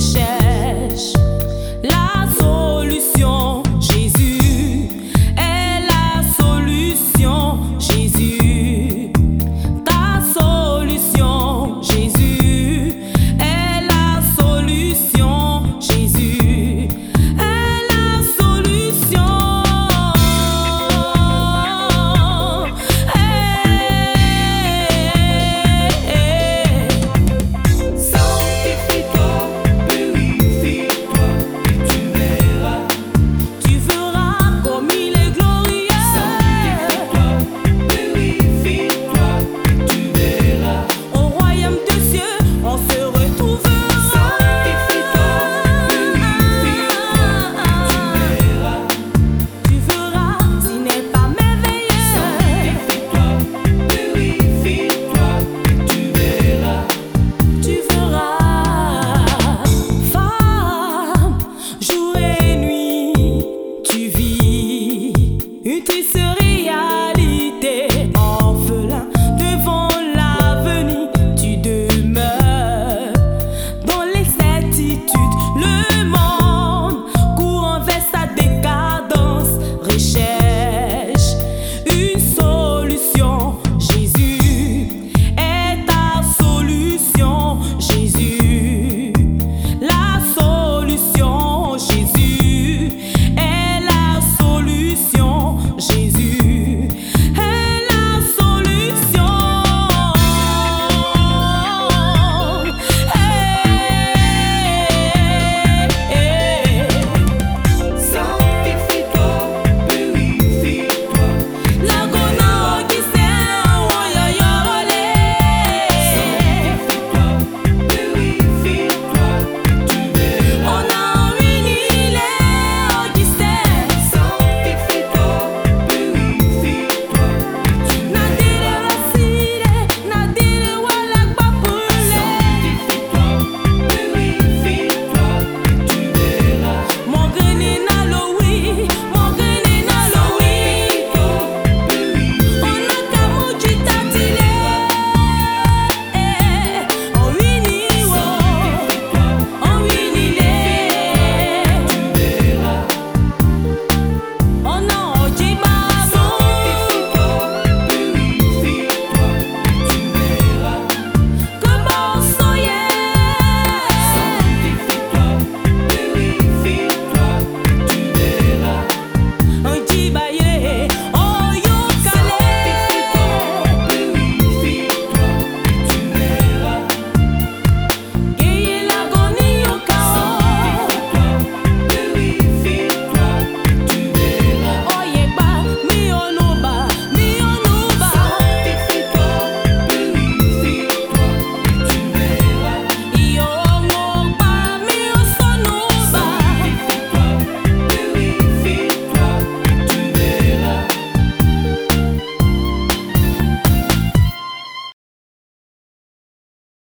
tu cherches la solution.